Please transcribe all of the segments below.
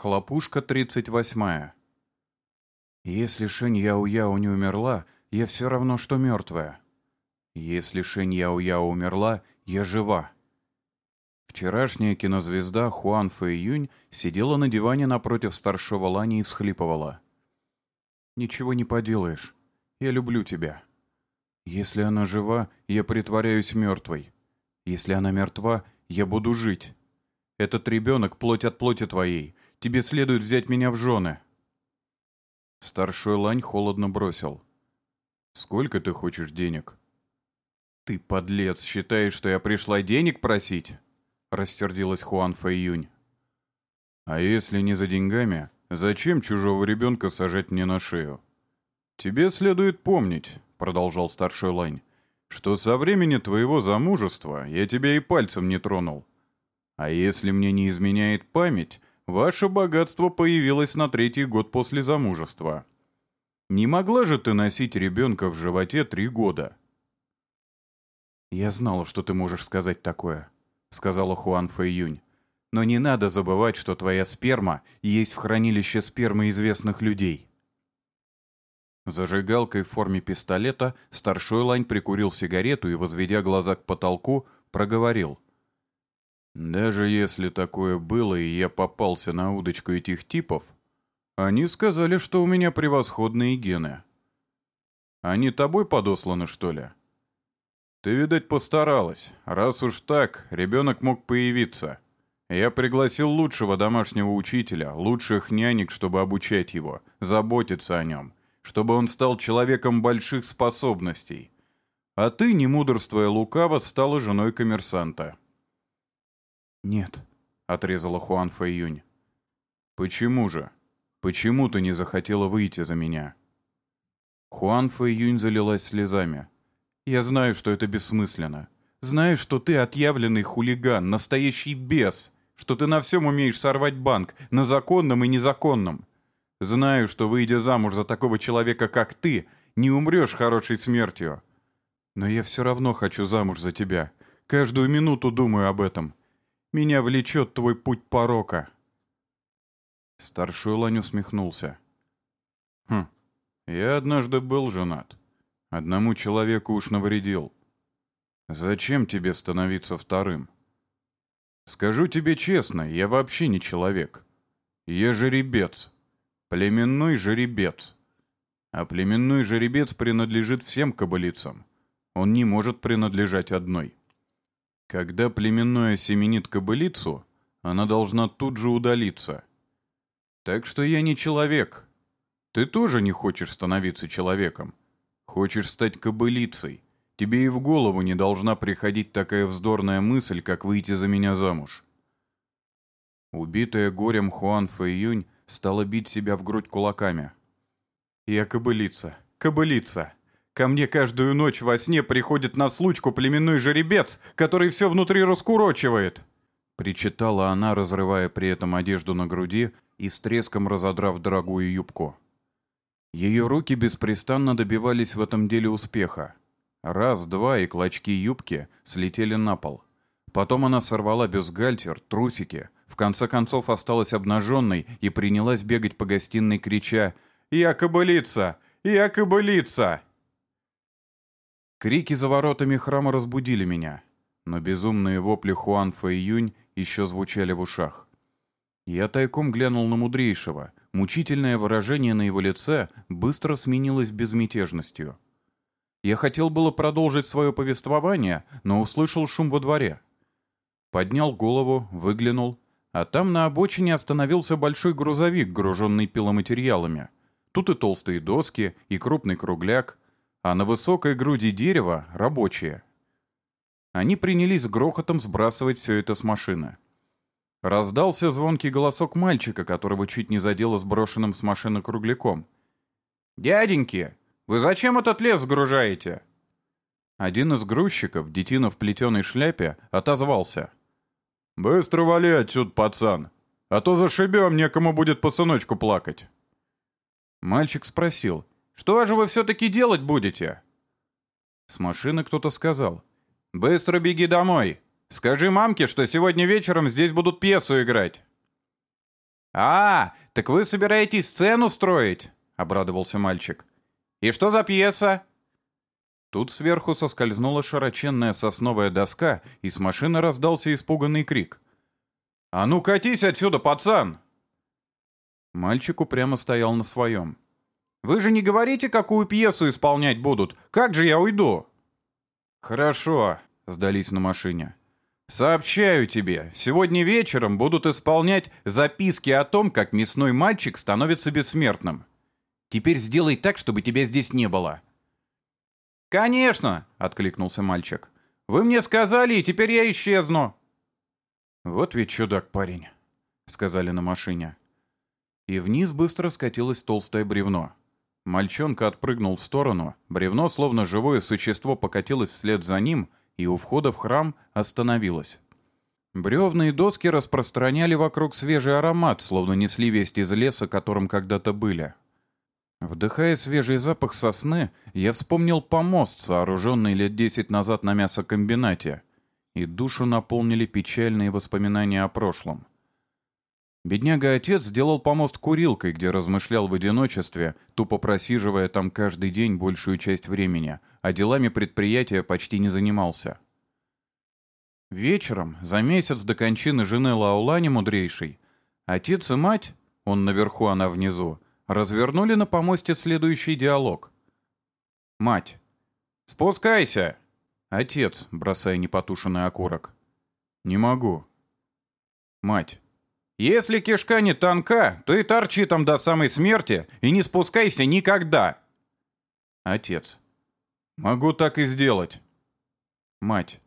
Хлопушка 38. Если Шэнь Яо-Яо не умерла, я все равно, что мертвая. Если Шэнь Яо-Яо умерла, я жива. Вчерашняя кинозвезда Хуан Фэй Юнь сидела на диване напротив старшего Лани и всхлипывала. «Ничего не поделаешь. Я люблю тебя. Если она жива, я притворяюсь мертвой. Если она мертва, я буду жить. Этот ребенок — плоть от плоти твоей. Тебе следует взять меня в жены». Старшой лань холодно бросил. «Сколько ты хочешь денег?» «Ты, подлец, считаешь, что я пришла денег просить?» Растердилась Хуан Фэйюнь. «А если не за деньгами, зачем чужого ребенка сажать мне на шею?» «Тебе следует помнить», — продолжал старший лань, «что со времени твоего замужества я тебя и пальцем не тронул. А если мне не изменяет память, Ваше богатство появилось на третий год после замужества. Не могла же ты носить ребенка в животе три года?» «Я знала, что ты можешь сказать такое», — сказала Хуан Фэйюнь. «Но не надо забывать, что твоя сперма есть в хранилище спермы известных людей». Зажигалкой в форме пистолета старшой лань прикурил сигарету и, возведя глаза к потолку, проговорил — даже если такое было, и я попался на удочку этих типов, они сказали, что у меня превосходные гены. Они тобой подосланы, что ли? Ты, видать, постаралась. Раз уж так, ребенок мог появиться. Я пригласил лучшего домашнего учителя, лучших нянек, чтобы обучать его, заботиться о нем, чтобы он стал человеком больших способностей. А ты, не мудрствуя лукаво, стала женой коммерсанта. «Нет», — отрезала Хуан Фэйюнь. «Почему же? Почему ты не захотела выйти за меня?» Хуан Фэйюнь залилась слезами. «Я знаю, что это бессмысленно. Знаю, что ты отъявленный хулиган, настоящий бес, что ты на всем умеешь сорвать банк, на законном и незаконном. Знаю, что, выйдя замуж за такого человека, как ты, не умрешь хорошей смертью. Но я все равно хочу замуж за тебя. Каждую минуту думаю об этом. Меня влечет твой путь порока». Старший лань усмехнулся. «Хм, я однажды был женат. Одному человеку уж навредил. Зачем тебе становиться вторым? Скажу тебе честно, я вообще не человек. Я жеребец. Племенной жеребец. А племенной жеребец принадлежит всем кобылицам. Он не может принадлежать одной. Когда племенное семенит кобылицу, она должна тут же удалиться. Так что я не человек. Ты тоже не хочешь становиться человеком. Хочешь стать кобылицей. Тебе и в голову не должна приходить такая вздорная мысль, как выйти за меня замуж. Убитая горем Хуан Фэйюнь стала бить себя в грудь кулаками. «Я кобылица, кобылица!» Ко мне каждую ночь во сне приходит на случку племенной жеребец, который все внутри раскурочивает!» Причитала она, разрывая при этом одежду на груди и с треском разодрав дорогую юбку. Ее руки беспрестанно добивались в этом деле успеха. Раз, два, и клочки юбки слетели на пол. Потом она сорвала бюстгальтер, трусики, в конце концов осталась обнаженной и принялась бегать по гостиной, крича «Я кобылица! Я кобылица!» Крики за воротами храма разбудили меня, но безумные вопли Хуан Фэйюнь еще звучали в ушах. Я тайком глянул на мудрейшего. Мучительное выражение на его лице быстро сменилось безмятежностью. Я хотел было продолжить свое повествование, но услышал шум во дворе. Поднял голову, выглянул, а там на обочине остановился большой грузовик, груженный пиломатериалами. Тут и толстые доски, и крупный кругляк — а на высокой груди дерева — рабочие. Они принялись грохотом сбрасывать все это с машины. Раздался звонкий голосок мальчика, которого чуть не задело сброшенным с машины кругляком. «Дяденьки, вы зачем этот лес сгружаете?» Один из грузчиков, детина в плетеной шляпе, отозвался. «Быстро вали отсюда, пацан, а то зашибем, некому будет по сыночку плакать». Мальчик спросил, что же вы все-таки делать будете?» С машины кто-то сказал. «Быстро беги домой. Скажи мамке, что сегодня вечером здесь будут пьесу играть». «А, так вы собираетесь сцену строить?» — обрадовался мальчик. «И что за пьеса?» Тут сверху соскользнула широченная сосновая доска, и с машины раздался испуганный крик. «А ну катись отсюда, пацан!» Мальчик упрямо стоял на своем. «Вы же не говорите, какую пьесу исполнять будут? Как же я уйду?» «Хорошо», — сдались на машине. «Сообщаю тебе, сегодня вечером будут исполнять записки о том, как мясной мальчик становится бессмертным. Теперь сделай так, чтобы тебя здесь не было». «Конечно!» — откликнулся мальчик. «Вы мне сказали, и теперь я исчезну». «Вот ведь чудак парень», — сказали на машине. И вниз быстро скатилось толстое бревно. Мальчонка отпрыгнул в сторону, бревно, словно живое существо, покатилось вслед за ним и у входа в храм остановилось. Бревна и доски распространяли вокруг свежий аромат, словно несли весть из леса, которым когда-то были. Вдыхая свежий запах сосны, я вспомнил помост, сооруженный лет десять назад на мясокомбинате, и душу наполнили печальные воспоминания о прошлом. Бедняга-отец сделал помост курилкой, где размышлял в одиночестве, тупо просиживая там каждый день большую часть времени, а делами предприятия почти не занимался. Вечером, за месяц до кончины жены Лаулани мудрейшей, отец и мать, он наверху, она внизу, развернули на помосте следующий диалог. Мать. «Спускайся!» Отец, бросая непотушенный окурок. «Не могу». Мать. «Если кишка не тонка, то и торчи там до самой смерти и не спускайся никогда!» Отец. «Могу так и сделать». Мать.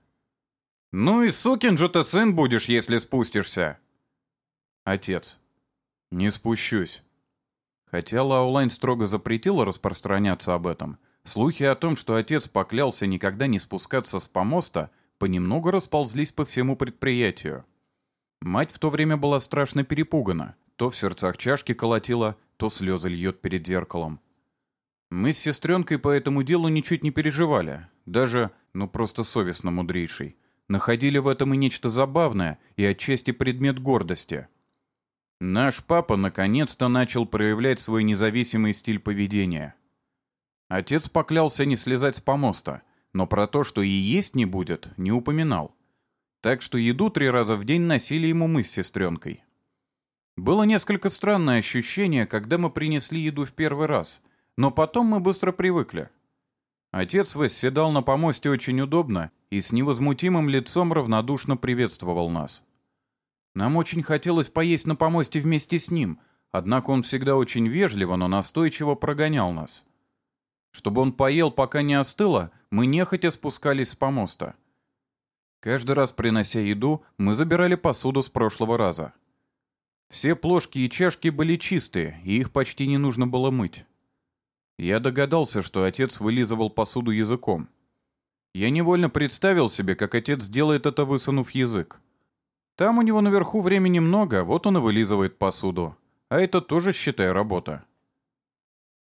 «Ну и сукин же ты сын будешь, если спустишься!» Отец. «Не спущусь». Хотя Лаулайн строго запретила распространяться об этом, слухи о том, что отец поклялся никогда не спускаться с помоста, понемногу расползлись по всему предприятию. Мать в то время была страшно перепугана. То в сердцах чашки колотила, то слезы льет перед зеркалом. Мы с сестренкой по этому делу ничуть не переживали. Даже, ну просто совестно мудрейший. Находили в этом и нечто забавное, и отчасти предмет гордости. Наш папа наконец-то начал проявлять свой независимый стиль поведения. Отец поклялся не слезать с помоста, но про то, что и есть не будет, не упоминал. Так что еду три раза в день носили ему мы с сестренкой. Было несколько странное ощущение, когда мы принесли еду в первый раз, но потом мы быстро привыкли. Отец восседал на помосте очень удобно и с невозмутимым лицом равнодушно приветствовал нас. Нам очень хотелось поесть на помосте вместе с ним, однако он всегда очень вежливо, но настойчиво прогонял нас. Чтобы он поел, пока не остыло, мы нехотя спускались с помоста. Каждый раз, принося еду, мы забирали посуду с прошлого раза. Все плошки и чашки были чистые, и их почти не нужно было мыть. Я догадался, что отец вылизывал посуду языком. Я невольно представил себе, как отец делает это, высунув язык. Там у него наверху времени много, вот он и вылизывает посуду. А это тоже, считай, работа.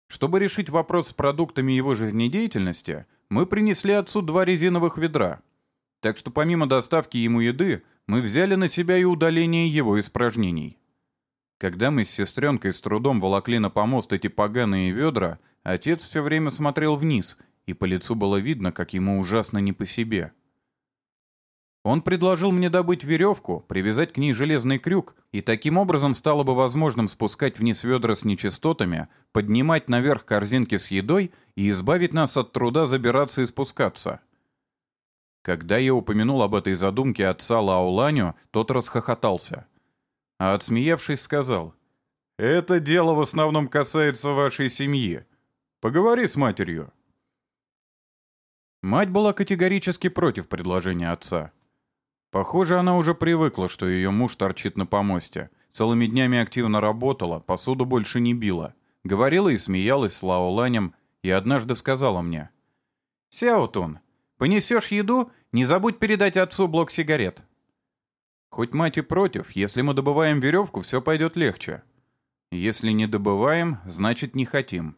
Чтобы решить вопрос с продуктами его жизнедеятельности, мы принесли отцу два резиновых ведра — так что помимо доставки ему еды, мы взяли на себя и удаление его испражнений. Когда мы с сестренкой с трудом волокли на помост эти поганые ведра, отец все время смотрел вниз, и по лицу было видно, как ему ужасно не по себе. Он предложил мне добыть веревку, привязать к ней железный крюк, и таким образом стало бы возможным спускать вниз ведра с нечистотами, поднимать наверх корзинки с едой и избавить нас от труда забираться и спускаться. Когда я упомянул об этой задумке отца Лауланю, тот расхохотался. А отсмеявшись, сказал, «Это дело в основном касается вашей семьи. Поговори с матерью». Мать была категорически против предложения отца. Похоже, она уже привыкла, что ее муж торчит на помосте. Целыми днями активно работала, посуду больше не била. Говорила и смеялась с Лаоланем, и однажды сказала мне. «Сяотун, Понесешь еду, не забудь передать отцу блок сигарет. Хоть мать и против, если мы добываем веревку, все пойдет легче. Если не добываем, значит не хотим.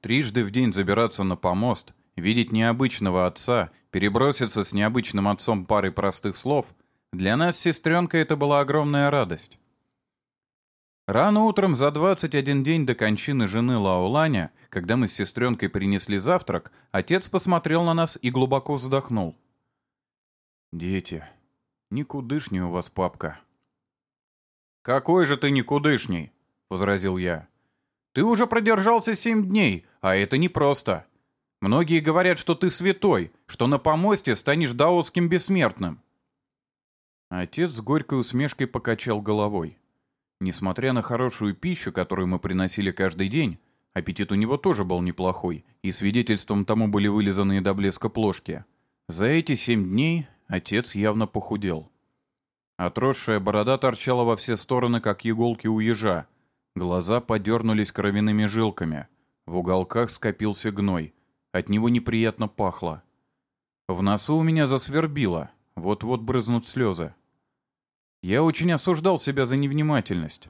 Трижды в день забираться на помост, видеть необычного отца, переброситься с необычным отцом парой простых слов, для нас с сестренкой это была огромная радость. Рано утром за 21 день до кончины жены Лаоланя, когда мы с сестренкой принесли завтрак, отец посмотрел на нас и глубоко вздохнул. «Дети, никудышний у вас папка». «Какой же ты никудышний?» — возразил я. «Ты уже продержался семь дней, а это непросто. Многие говорят, что ты святой, что на помосте станешь даосским бессмертным». Отец с горькой усмешкой покачал головой. Несмотря на хорошую пищу, которую мы приносили каждый день, аппетит у него тоже был неплохой, и свидетельством тому были вылизанные до блеска плошки. За эти семь дней отец явно похудел. Отросшая борода торчала во все стороны, как иголки у ежа. Глаза подернулись кровяными жилками. В уголках скопился гной. От него неприятно пахло. В носу у меня засвербило. Вот-вот брызнут слезы. Я очень осуждал себя за невнимательность.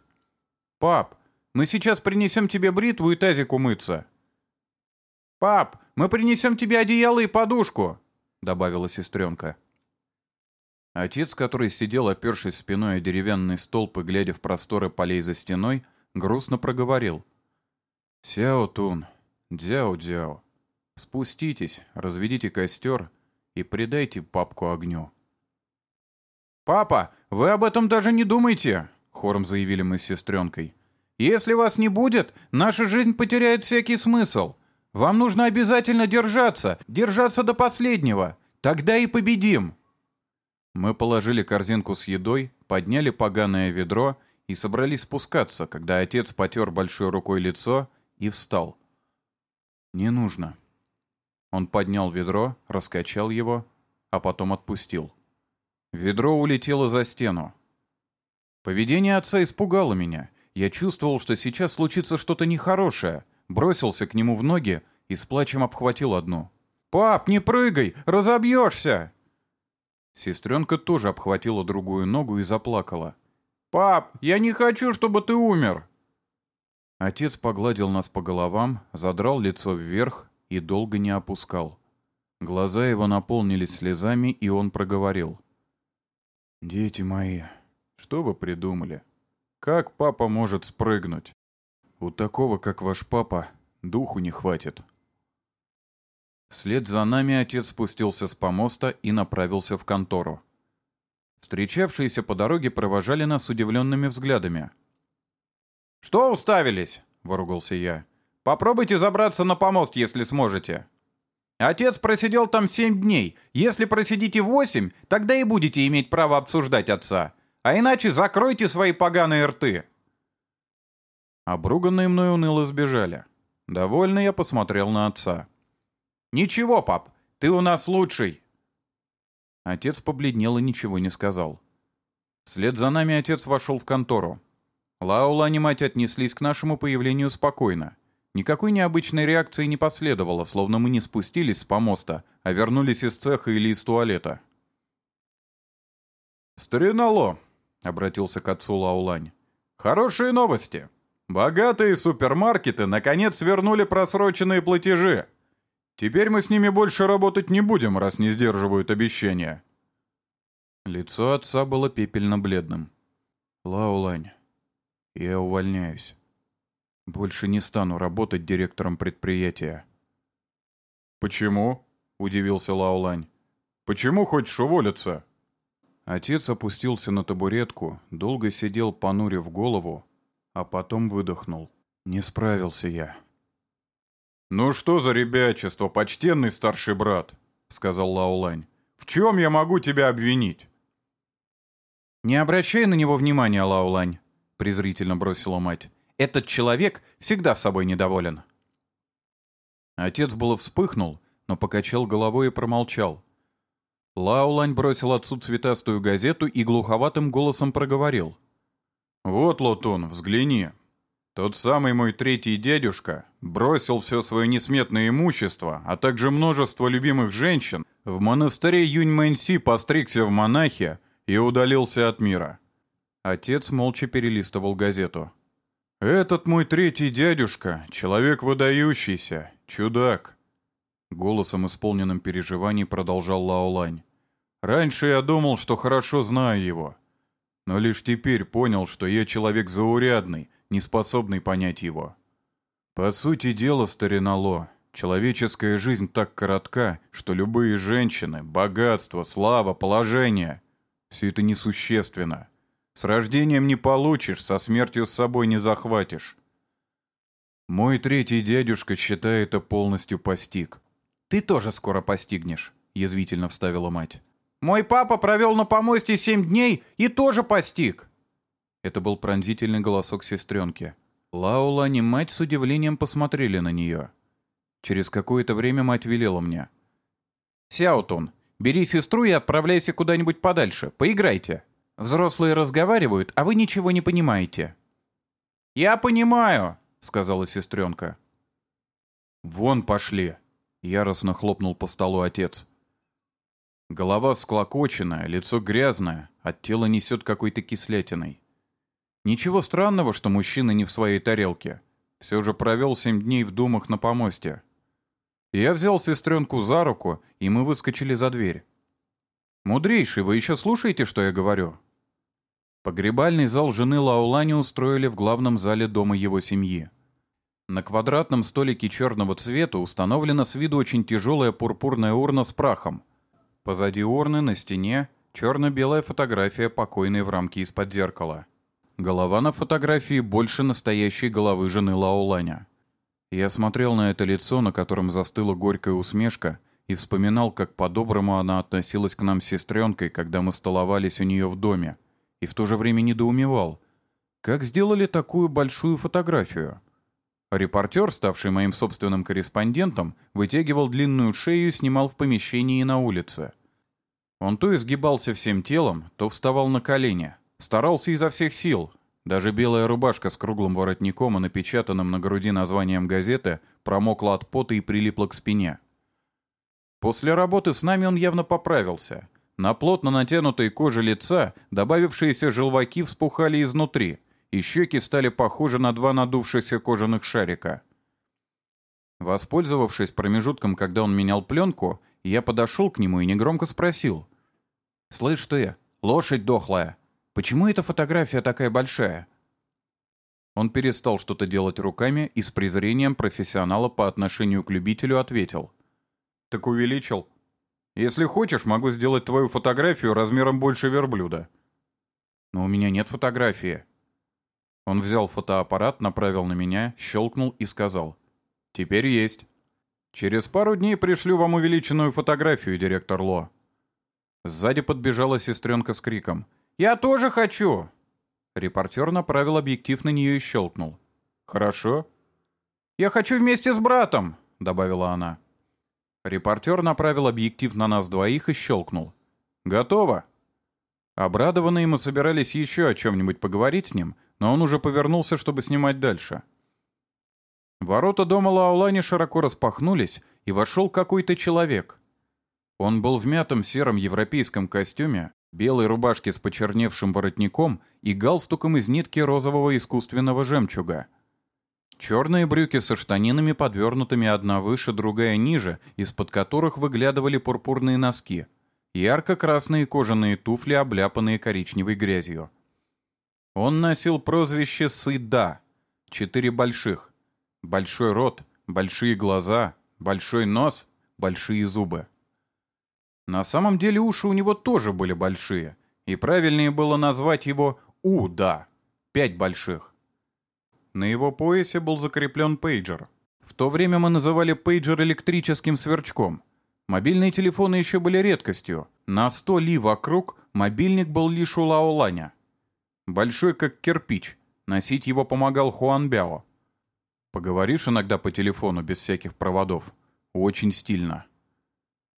«Пап, мы сейчас принесем тебе бритву и тазик умыться». «Пап, мы принесем тебе одеяло и подушку», — добавила сестренка. Отец, который сидел, опершись спиной о деревянный столб и глядя в просторы полей за стеной, грустно проговорил. «Сяо Тун, Дзяо-Дзяо, спуститесь, разведите костер и предайте папку огню». «Папа, вы об этом даже не думайте!» — хором заявили мы с сестренкой. «Если вас не будет, наша жизнь потеряет всякий смысл. Вам нужно обязательно держаться, держаться до последнего. Тогда и победим!» Мы положили корзинку с едой, подняли поганое ведро и собрались спускаться, когда отец потер большой рукой лицо и встал. «Не нужно». Он поднял ведро, раскачал его, а потом отпустил. Ведро улетело за стену. Поведение отца испугало меня. Я чувствовал, что сейчас случится что-то нехорошее. Бросился к нему в ноги и с плачем обхватил одну. «Пап, не прыгай! Разобьешься!» Сестренка тоже обхватила другую ногу и заплакала. «Пап, я не хочу, чтобы ты умер!» Отец погладил нас по головам, задрал лицо вверх и долго не опускал. Глаза его наполнились слезами, и он проговорил. «Дети мои, что вы придумали? Как папа может спрыгнуть? У такого, как ваш папа, духу не хватит». Вслед за нами отец спустился с помоста и направился в контору. Встречавшиеся по дороге провожали нас удивленными взглядами. «Что уставились?» — выругался я. «Попробуйте забраться на помост, если сможете». Отец просидел там семь дней. Если просидите восемь, тогда и будете иметь право обсуждать отца. А иначе закройте свои поганые рты. Обруганные мной уныло сбежали. Довольно я посмотрел на отца. «Ничего, пап, ты у нас лучший!» Отец побледнел и ничего не сказал. Вслед за нами отец вошел в контору. Лаула и мать отнеслись к нашему появлению спокойно. Никакой необычной реакции не последовало, словно мы не спустились с помоста, а вернулись из цеха или из туалета. «Старинало», — обратился к отцу Лаулань, — «хорошие новости. Богатые супермаркеты наконец вернули просроченные платежи. Теперь мы с ними больше работать не будем, раз не сдерживают обещания». Лицо отца было пепельно-бледным. «Лаулань, я увольняюсь». Больше не стану работать директором предприятия. «Почему?» — удивился Лаолань. «Почему хочешь уволиться?» Отец опустился на табуретку, долго сидел, понурив голову, а потом выдохнул. «Не справился я». «Ну что за ребячество, почтенный старший брат?» — сказал Лаолань. «В чем я могу тебя обвинить?» «Не обращай на него внимания, Лаолань», — презрительно бросила мать. Этот человек всегда собой недоволен». Отец было вспыхнул, но покачал головой и промолчал. Лаулань бросил отцу цветастую газету и глуховатым голосом проговорил. «Вот, Лотун, взгляни. Тот самый мой третий дядюшка бросил все свое несметное имущество, а также множество любимых женщин, в монастыре Юньмэнси постригся в монахе и удалился от мира». Отец молча перелистывал газету. «Этот мой третий дядюшка — человек выдающийся, чудак!» Голосом, исполненным переживаний, продолжал Лаолань. «Раньше я думал, что хорошо знаю его. но лишь теперь понял, что я человек заурядный, не способный понять его. По сути дела, старинало, человеческая жизнь так коротка, что любые женщины, богатство, слава, положение — все это несущественно. С рождением не получишь, со смертью с собой не захватишь. Мой третий дядюшка считает это полностью постиг. «Ты тоже скоро постигнешь», — язвительно вставила мать. «Мой папа провел на помосте семь дней и тоже постиг!» Это был пронзительный голосок сестренки. Лаула и мать с удивлением посмотрели на нее. Через какое-то время мать велела мне. «Сяутун, бери сестру и отправляйся куда-нибудь подальше. Поиграйте. Взрослые разговаривают, а вы ничего не понимаете». «Я понимаю», — сказала сестренка. «Вон пошли», — яростно хлопнул по столу отец. Голова всклокоченная, лицо грязное, от тела несет какой-то кислятиной. Ничего странного, что мужчина не в своей тарелке. Все же провел семь дней в думах на помосте. Я взял сестренку за руку, и мы выскочили за дверь. «Мудрейший, вы еще слушаете, что я говорю?» Погребальный зал жены Лаулани устроили в главном зале дома его семьи. На квадратном столике черного цвета установлена с виду очень тяжелая пурпурная урна с прахом. Позади урны на стене черно-белая фотография покойной в рамке из-под зеркала. Голова на фотографии больше настоящей головы жены Лауланя. Я смотрел на это лицо, на котором застыла горькая усмешка, и вспоминал, как по-доброму она относилась к нам с сестренкой, когда мы столовались у нее в доме, и в то же время недоумевал, как сделали такую большую фотографию. Репортер, ставший моим собственным корреспондентом, вытягивал длинную шею и снимал в помещении и на улице. Он то изгибался всем телом, то вставал на колени. Старался изо всех сил. Даже белая рубашка с круглым воротником и напечатанным на груди названием газеты промокла от пота и прилипла к спине. После работы с нами он явно поправился. На плотно натянутой коже лица добавившиеся желваки вспухали изнутри, и щеки стали похожи на два надувшихся кожаных шарика. Воспользовавшись промежутком, когда он менял пленку, я подошел к нему и негромко спросил. «Слышь ты, лошадь дохлая, почему эта фотография такая большая?» Он перестал что-то делать руками и с презрением профессионала по отношению к любителю ответил. «Так увеличил. Если хочешь, могу сделать твою фотографию размером больше верблюда». «Но у меня нет фотографии». Он взял фотоаппарат, направил на меня, щелкнул и сказал. «Теперь есть. Через пару дней пришлю вам увеличенную фотографию, директор Ло». Сзади подбежала сестренка с криком. «Я тоже хочу!» Репортер направил объектив на нее и щелкнул. «Хорошо». «Я хочу вместе с братом», — добавила она. Репортер направил объектив на нас двоих и щелкнул. «Готово!» Обрадованные мы собирались еще о чем-нибудь поговорить с ним, но он уже повернулся, чтобы снимать дальше. Ворота дома Лаулани широко распахнулись, и вошел какой-то человек. Он был в мятом сером европейском костюме, белой рубашке с почерневшим воротником и галстуком из нитки розового искусственного жемчуга. Черные брюки со штанинами, подвернутыми одна выше, другая ниже, из-под которых выглядывали пурпурные носки. Ярко-красные кожаные туфли, обляпанные коричневой грязью. Он носил прозвище «Сыда». Четыре больших. Большой рот, большие глаза, большой нос, большие зубы. На самом деле уши у него тоже были большие, и правильнее было назвать его «У-да». Пять больших. На его поясе был закреплен пейджер. В то время мы называли пейджер электрическим сверчком. Мобильные телефоны еще были редкостью. На сто ли вокруг мобильник был лишь у Лаоланя. Большой как кирпич. Носить его помогал Хуан Бяо. Поговоришь иногда по телефону без всяких проводов. Очень стильно.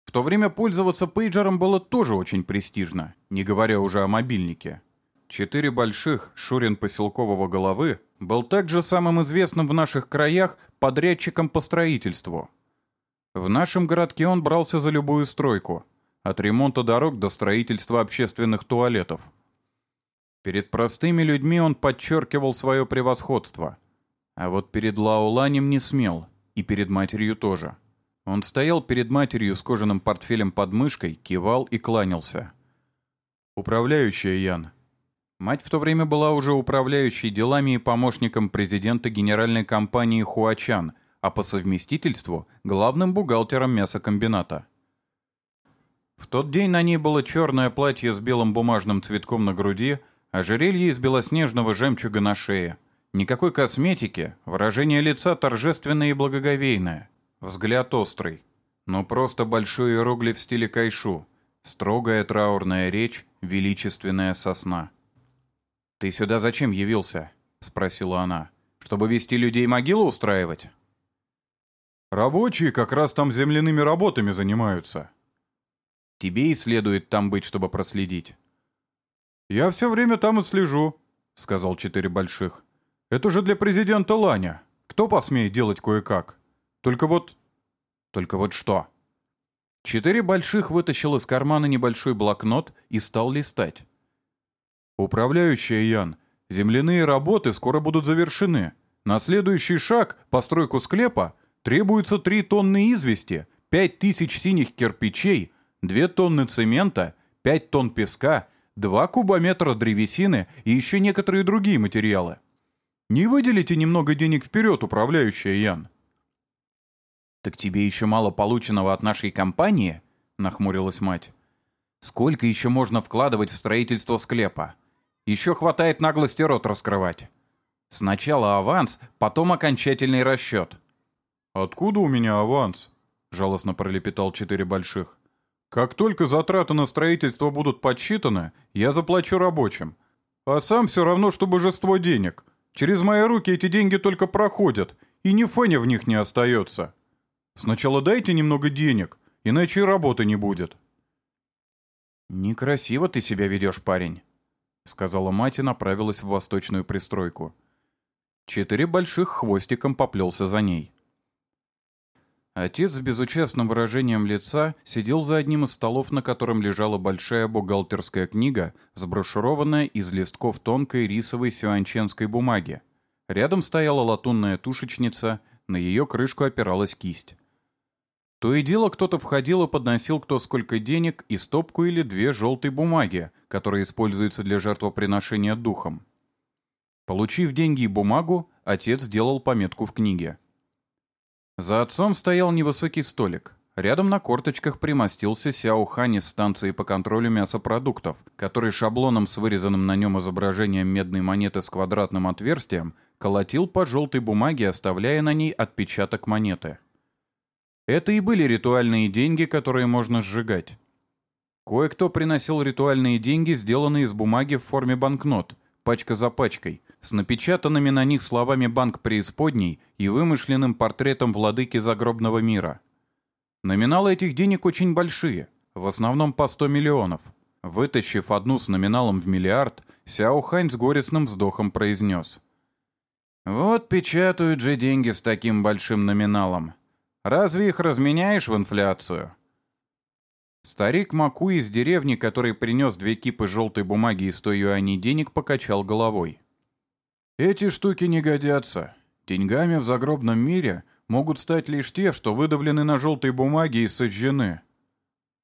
В то время пользоваться пейджером было тоже очень престижно, не говоря уже о мобильнике. Четыре больших Шурин поселкового головы был также самым известным в наших краях подрядчиком по строительству. В нашем городке он брался за любую стройку, от ремонта дорог до строительства общественных туалетов. Перед простыми людьми он подчеркивал свое превосходство, а вот перед Лауланем не смел, и перед матерью тоже. Он стоял перед матерью с кожаным портфелем под мышкой, кивал и кланялся. «Управляющая Ян, Мать в то время была уже управляющей делами и помощником президента генеральной компании «Хуачан», а по совместительству — главным бухгалтером мясокомбината. В тот день на ней было черное платье с белым бумажным цветком на груди, ожерелье из белоснежного жемчуга на шее. Никакой косметики, выражение лица торжественное и благоговейное, взгляд острый. Но просто большой иероглиф в стиле кайшу, строгая траурная речь, величественная сосна. «Ты сюда зачем явился?» — спросила она. «Чтобы вести людей могилу устраивать?» «Рабочие как раз там земляными работами занимаются». «Тебе и следует там быть, чтобы проследить». «Я все время там и слежу», — сказал Четыре Больших. «Это же для президента Ланя. Кто посмеет делать кое-как? Только вот...» «Только вот что?» Четыре Больших вытащил из кармана небольшой блокнот и стал листать. «Управляющая Ян, земляные работы скоро будут завершены. На следующий шаг, постройку склепа, требуется 3 тонны извести, 5 тысяч синих кирпичей, 2 тонны цемента, 5 тонн песка, 2 кубометра древесины и еще некоторые другие материалы. Не выделите немного денег вперед, управляющая Ян?» «Так тебе еще мало полученного от нашей компании?» — нахмурилась мать. «Сколько еще можно вкладывать в строительство склепа? Еще хватает наглости рот раскрывать. Сначала аванс, потом окончательный расчет. «Откуда у меня аванс?» — жалостно пролепетал четыре больших. «Как только затраты на строительство будут подсчитаны, я заплачу рабочим. А сам все равно, что божество денег. Через мои руки эти деньги только проходят, и ни феня в них не остается. Сначала дайте немного денег, иначе и работы не будет». «Некрасиво ты себя ведешь, парень», — сказала мать и направилась в восточную пристройку. Четыре больших хвостиком поплелся за ней. Отец с безучастным выражением лица сидел за одним из столов, на котором лежала большая бухгалтерская книга, сброшурованная из листков тонкой рисовой сюанченской бумаги. Рядом стояла латунная тушечница, на ее крышку опиралась кисть. То и дело кто-то входил и подносил кто сколько денег и стопку или две желтой бумаги, которые используются для жертвоприношения духом. Получив деньги и бумагу, отец сделал пометку в книге. За отцом стоял невысокий столик. Рядом на корточках примостился Сяо Хань из станции по контролю мясопродуктов, который шаблоном с вырезанным на нем изображением медной монеты с квадратным отверстием колотил по желтой бумаге, оставляя на ней отпечаток монеты. Это и были ритуальные деньги, которые можно сжигать. Кое-кто приносил ритуальные деньги, сделанные из бумаги в форме банкнот, пачка за пачкой, с напечатанными на них словами «Банк преисподней» и вымышленным портретом владыки загробного мира. Номиналы этих денег очень большие, в основном по 100 миллионов. Вытащив одну с номиналом в миллиард, Сяо Хань с горестным вздохом произнес. «Вот печатают же деньги с таким большим номиналом. Разве их разменяешь в инфляцию?» Старик Маку из деревни, который принес две кипы желтой бумаги и сто юаней денег, покачал головой. «Эти штуки не годятся. Деньгами в загробном мире могут стать лишь те, что выдавлены на желтой бумаге и сожжены».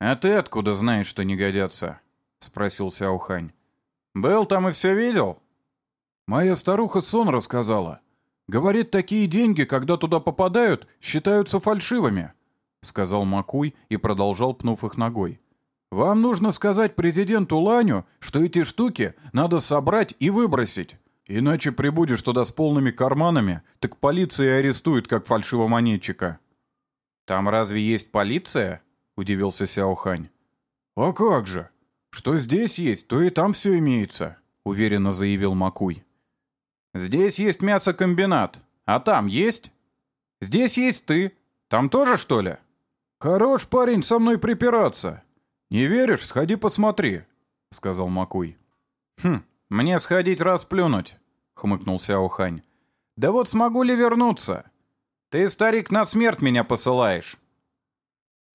«А ты откуда знаешь, что не годятся?» — спросил Сяохань. «Был там и все видел?» «Моя старуха сон рассказала. Говорит, такие деньги, когда туда попадают, считаются фальшивыми», — сказал Макуй и продолжал, пнув их ногой. «Вам нужно сказать президенту Ланю, что эти штуки надо собрать и выбросить. Иначе прибудешь туда с полными карманами, так полиция арестует как фальшивомонетчика». «Там разве есть полиция?» — удивился Сяохань. «А как же? Что здесь есть, то и там все имеется», — уверенно заявил Макуй. Здесь есть мясокомбинат. А там есть? Здесь есть ты. Там тоже, что ли? Хорош парень со мной припираться. Не веришь? Сходи посмотри, — сказал Макуй. Хм, мне сходить расплюнуть, — хмыкнул Сяохань. Да вот смогу ли вернуться? Ты, старик, на смерть меня посылаешь.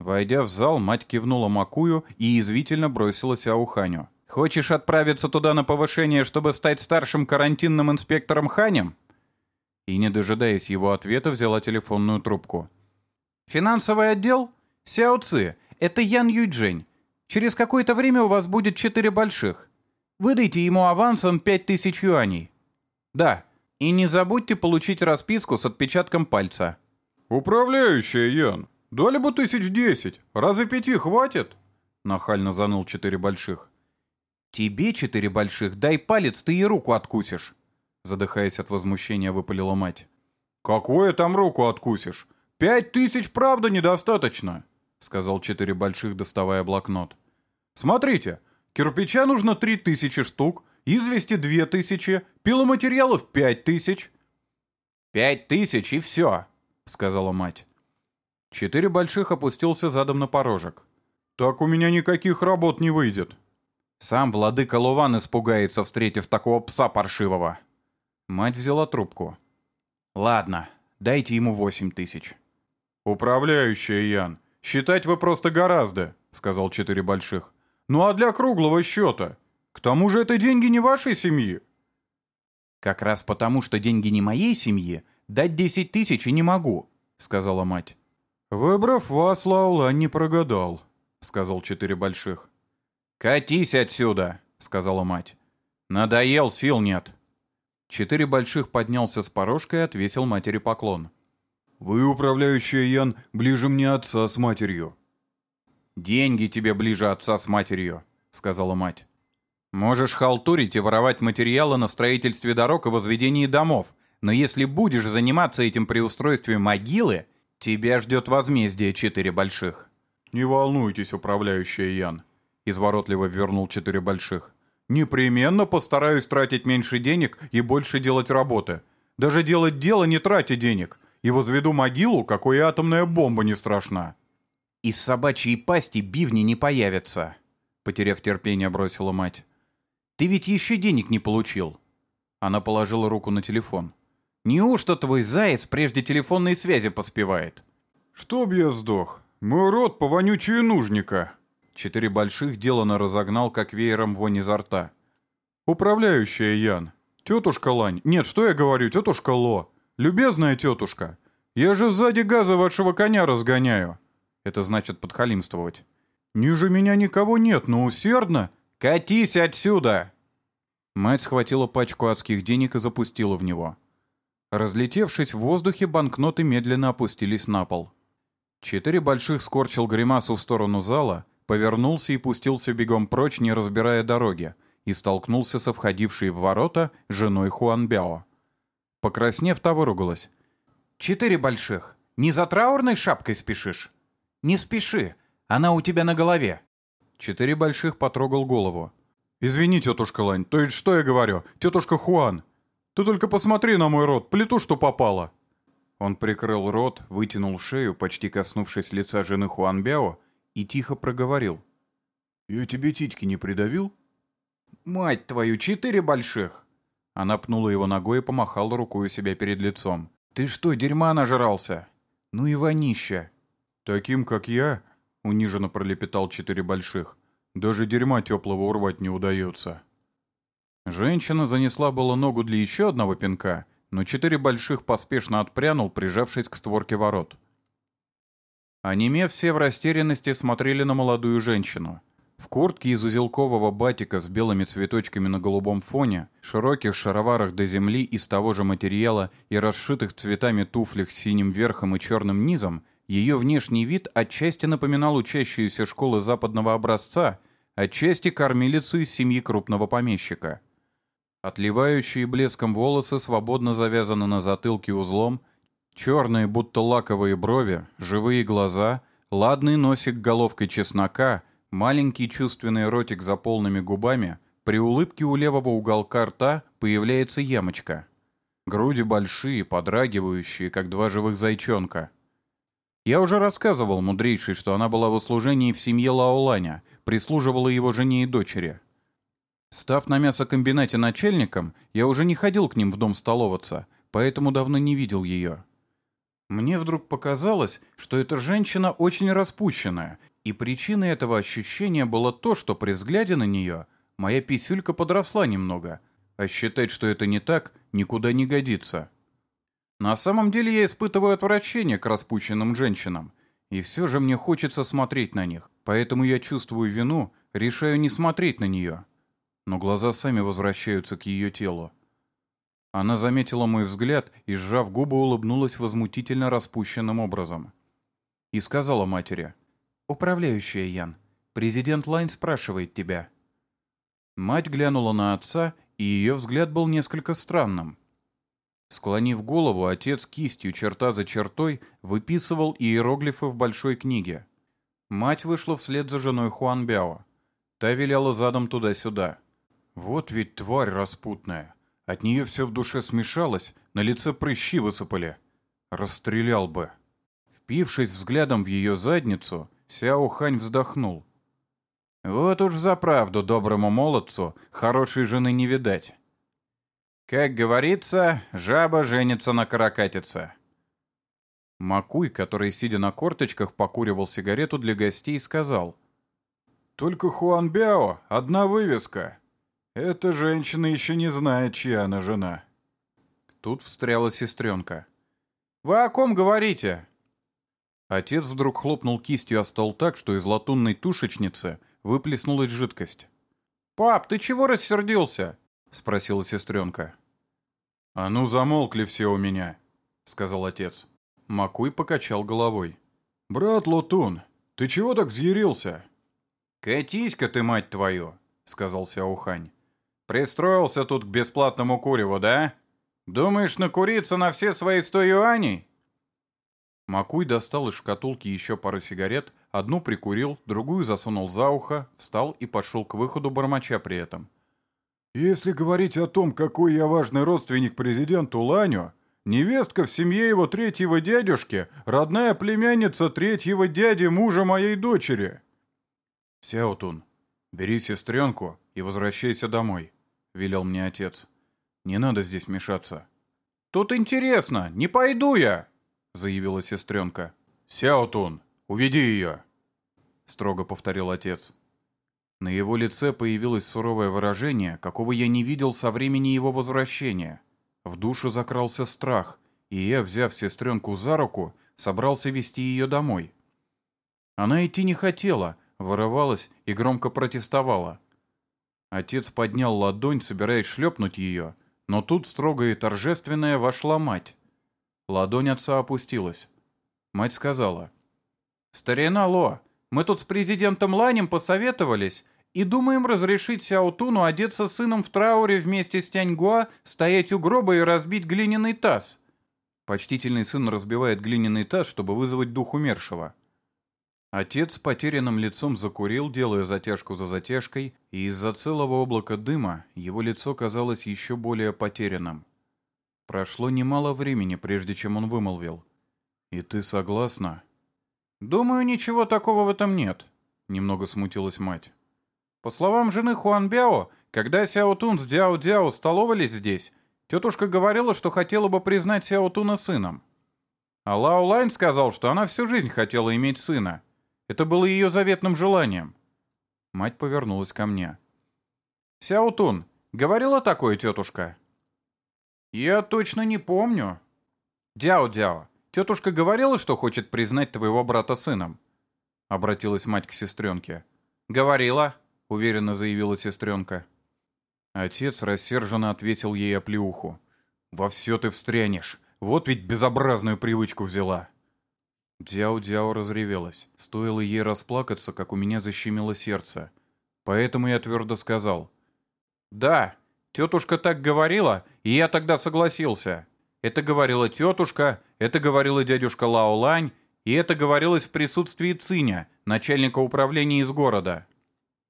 Войдя в зал, мать кивнула Макую и извительно бросила Сяоханю. Хочешь отправиться туда на повышение, чтобы стать старшим карантинным инспектором Ханем?» И, не дожидаясь его ответа, взяла телефонную трубку. «Финансовый отдел? Сяо Ци, это Ян Юйджень. Через какое-то время у вас будет четыре больших. Выдайте ему авансом пять тысяч юаней. Да, и не забудьте получить расписку с отпечатком пальца. «Управляющая, Ян, дали бы тысяч десять. Разве пяти хватит?» Нахально заныл четыре больших. «Тебе четыре больших, дай палец, ты и руку откусишь!» Задыхаясь от возмущения, выпалила мать. «Какое там руку откусишь? Пять тысяч, правда, недостаточно!» Сказал четыре больших, доставая блокнот. «Смотрите, кирпича нужно три тысячи штук, извести две тысячи, пиломатериалов пять тысяч». «Пять тысяч и все!» — сказала мать. Четыре больших опустился задом на порожек. «Так у меня никаких работ не выйдет». Сам владыка Луван испугается, встретив такого пса паршивого. Мать взяла трубку. «Ладно, дайте ему восемь тысяч». «Управляющая, Ян, считать вы просто гораздо», — сказал четыре больших. «Ну а для круглого счета? К тому же это деньги не вашей семьи». «Как раз потому, что деньги не моей семьи, дать десять тысяч и не могу», — сказала мать. «Выбрав вас, Лаулан не прогадал», — сказал четыре больших. «Катись отсюда», — сказала мать. «Надоел, сил нет». Четыре больших поднялся с порожка и отвесил матери поклон. «Вы, управляющая Ян, ближе мне отца с матерью». «Деньги тебе ближе отца с матерью», — сказала мать. «Можешь халтурить и воровать материалы на строительстве дорог и возведении домов, но если будешь заниматься этим при устройстве могилы, тебя ждет возмездие четыре больших». «Не волнуйтесь, управляющая Ян», — изворотливо вернул четыре больших. «Непременно постараюсь тратить меньше денег и больше делать работы. Даже делать дело не тратя денег. И возведу могилу, какой атомная бомба не страшна». «Из собачьей пасти бивни не появятся», — потеряв терпение, бросила мать. «Ты ведь еще денег не получил». Она положила руку на телефон. «Неужто твой заяц прежде телефонной связи поспевает?» «Чтоб я сдох. Мой рот по вонючую нужника». Четыре больших делано разогнал, как веером вонь изо рта. «Управляющая Ян. Тетушка Лань. Нет, что я говорю, тетушка Ло. Любезная тетушка. Я же сзади газа вашего коня разгоняю». Это значит подхалимствовать. «Ниже меня никого нет, но усердно. Катись отсюда!» Мать схватила пачку адских денег и запустила в него. Разлетевшись в воздухе, банкноты медленно опустились на пол. Четыре больших скорчил гримасу в сторону зала, повернулся и пустился бегом прочь, не разбирая дороги, и столкнулся со входившей в ворота женой Хуанбяо. Покраснев, та выругалась. «Четыре больших. Не за траурной шапкой спешишь?» «Не спеши. Она у тебя на голове». Четыре больших потрогал голову. «Извини, тетушка Лань, то есть что я говорю? Тетушка Хуан. Ты только посмотри на мой рот, плиту, что попало». Он прикрыл рот, вытянул шею, почти коснувшись лица жены Хуанбяо, и тихо проговорил. «Я тебе титьки не придавил?» «Мать твою, четыре больших!» Она пнула его ногой и помахала рукой у себя перед лицом. «Ты что, дерьма нажрался?» «Ну и вонища!» «Таким, как я», — униженно пролепетал четыре больших, «даже дерьма теплого урвать не удается». Женщина занесла было ногу для еще одного пинка, но четыре больших поспешно отпрянул, прижавшись к створке ворот. Онемев все в растерянности смотрели на молодую женщину. В куртке из узелкового батика с белыми цветочками на голубом фоне, широких шароварах до земли из того же материала и расшитых цветами туфлях с синим верхом и черным низом, ее внешний вид отчасти напоминал учащуюся школы западного образца, отчасти кормилицу из семьи крупного помещика. Отливающие блеском волосы свободно завязаны на затылке узлом, черные, будто лаковые брови, живые глаза, ладный носик головкой чеснока, маленький чувственный ротик за полными губами, при улыбке у левого уголка рта появляется ямочка. Груди большие, подрагивающие, как два живых зайчонка. Я уже рассказывал мудрейшей, что она была в услужении в семье Лаоланя, прислуживала его жене и дочери. Став на мясокомбинате начальником, я уже не ходил к ним в дом столоваться, поэтому давно не видел ее. Мне вдруг показалось, что эта женщина очень распущенная, и причиной этого ощущения было то, что при взгляде на нее моя писюлька подросла немного, а считать, что это не так, никуда не годится. На самом деле я испытываю отвращение к распущенным женщинам, и все же мне хочется смотреть на них, поэтому я чувствую вину, решаю не смотреть на нее. но глаза сами возвращаются к ее телу. Она заметила мой взгляд и, сжав губы, улыбнулась возмутительно распущенным образом. И сказала матери, «Управляющая Ян, президент Лайн спрашивает тебя». Мать глянула на отца, и ее взгляд был несколько странным. Склонив голову, отец кистью черта за чертой выписывал иероглифы в большой книге. Мать вышла вслед за женой Хуан Бяо. Та виляла задом туда-сюда. Вот ведь тварь распутная. От нее все в душе смешалось, на лице прыщи высыпали. Расстрелял бы. Впившись взглядом в ее задницу, Сяо Хань вздохнул. Вот уж за правду доброму молодцу хорошей жены не видать. Как говорится, жаба женится на каракатице. Макуй, который, сидя на корточках, покуривал сигарету для гостей, сказал. «Только Хуан Бяо, одна вывеска. Эта женщина еще не знает, чья она жена». Тут встряла сестренка. «Вы о ком говорите?» Отец вдруг хлопнул кистью о стол так, что из латунной тушечницы выплеснулась жидкость. «Пап, ты чего рассердился?» — спросила сестренка. «А ну, замолкли все у меня», — сказал отец. Макуй покачал головой. «Брат Лотун, ты чего так взъярился?» «Катись-ка ты, мать твою», — сказал Сяухань. «Пристроился тут к бесплатному куреву, да? Думаешь накуриться на все свои сто юаней?» Макуй достал из шкатулки еще пару сигарет, одну прикурил, другую засунул за ухо, встал и пошел к выходу, бормоча при этом. Если говорить о том, какой я важный родственник президенту Ланю, невестка в семье его третьего дядюшки, родная племянница третьего дяди мужа моей дочери. Сяотун, бери сестренку и возвращайся домой, велел мне отец. Не надо здесь мешаться. Тут интересно, не пойду я, заявила сестренка. Сяотун, уведи ее, строго повторил отец. На его лице появилось суровое выражение, какого я не видел со времени его возвращения. В душу закрался страх, и я, взяв сестренку за руку, собрался вести ее домой. Она идти не хотела, вырывалась и громко протестовала. Отец поднял ладонь, собираясь шлепнуть ее, но тут строгая и торжественная вошла мать. Ладонь отца опустилась. Мать сказала. «Старина Ло, мы тут с президентом Ланем посоветовались и думаем разрешить Сяотуну одеться сыном в трауре вместе с Тяньгуа, стоять у гроба и разбить глиняный таз. Почтительный сын разбивает глиняный таз, чтобы вызвать дух умершего. Отец с потерянным лицом закурил, делая затяжку за затяжкой, и из-за целого облака дыма его лицо казалось еще более потерянным. Прошло немало времени, прежде чем он вымолвил. «И ты согласна?» «Думаю, ничего такого в этом нет», — немного смутилась мать. «По словам жены Хуан Бяо, когда Сяо Тун с Дяо Дяо столовались здесь, тетушка говорила, что хотела бы признать Сяо Туна сыном. А Лао Лайн сказал, что она всю жизнь хотела иметь сына. Это было ее заветным желанием». Мать повернулась ко мне. «Сяо Тун, говорила такое тетушка?» «Я точно не помню». «Дяо-дяо, Тетушка говорила, что хочет признать твоего брата сыном?» Обратилась мать к сестренке. «Говорила», — уверенно заявила сестренка. Отец рассерженно ответил ей оплеуху. «Во все ты встрянешь. Вот ведь безобразную привычку взяла». Дяо-дяо разревелась. Стоило ей расплакаться, как у меня защемило сердце. Поэтому я твердо сказал. «Да, тетушка так говорила, и я тогда согласился. Это говорила тетушка, это говорила дядюшка Лао Лань, и это говорилось в присутствии Циня, начальника управления из города.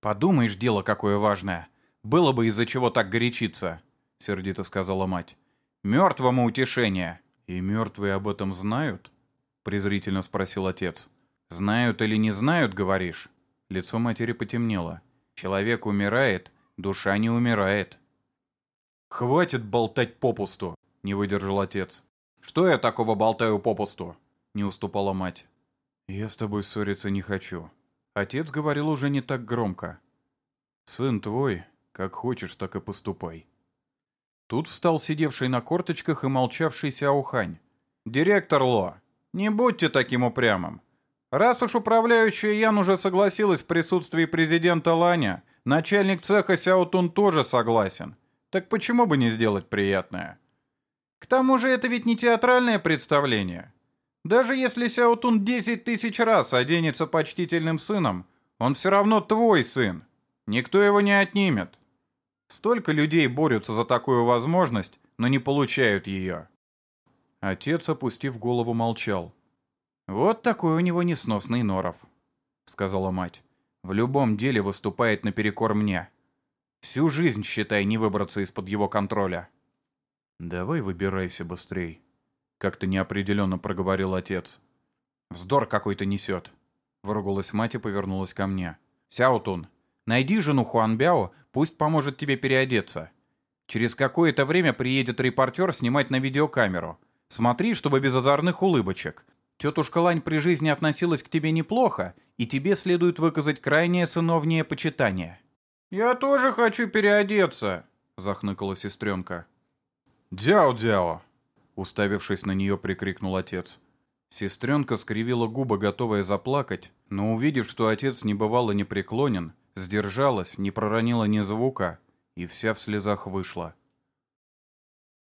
«Подумаешь, дело какое важное. Было бы из-за чего так горячиться», — сердито сказала мать. «Мертвому утешение». «И мертвые об этом знают?» — презрительно спросил отец. «Знают или не знают, говоришь?» Лицо матери потемнело. «Человек умирает, душа не умирает». «Хватит болтать попусту!» — не выдержал отец. «Что я такого болтаю попусту?» — не уступала мать. «Я с тобой ссориться не хочу». Отец говорил уже не так громко. «Сын твой, как хочешь, так и поступай». Тут встал сидевший на корточках и молчавший Сяохань. «Директор Ло, не будьте таким упрямым. Раз уж управляющая Ян уже согласилась в присутствии президента Ланя Начальник цеха Сяотун тоже согласен. Так почему бы не сделать приятное? К тому же это ведь не театральное представление. Даже если Сяотун десять тысяч раз оденется почтительным сыном, он все равно твой сын. Никто его не отнимет. Столько людей борются за такую возможность, но не получают ее. Отец, опустив голову, молчал. «Вот такой у него несносный норов», — сказала мать. «В любом деле выступает наперекор мне. Всю жизнь, считай, не выбраться из-под его контроля». «Давай выбирайся быстрей», — как-то неопределенно проговорил отец. «Вздор какой-то несет», — выругалась мать и повернулась ко мне. «Сяутун, найди жену Хуанбяо, пусть поможет тебе переодеться. Через какое-то время приедет репортер снимать на видеокамеру. Смотри, чтобы без озорных улыбочек. Тетушка Лань при жизни относилась к тебе неплохо, и тебе следует выказать крайнее сыновнее почитание». «Я тоже хочу переодеться», — захныкала сестренка. «Дяо-дяо!» — уставившись на нее, прикрикнул отец. Сестренка скривила губы, готовая заплакать, но увидев, что отец не бывало непреклонен, сдержалась, не проронила ни звука и вся в слезах вышла.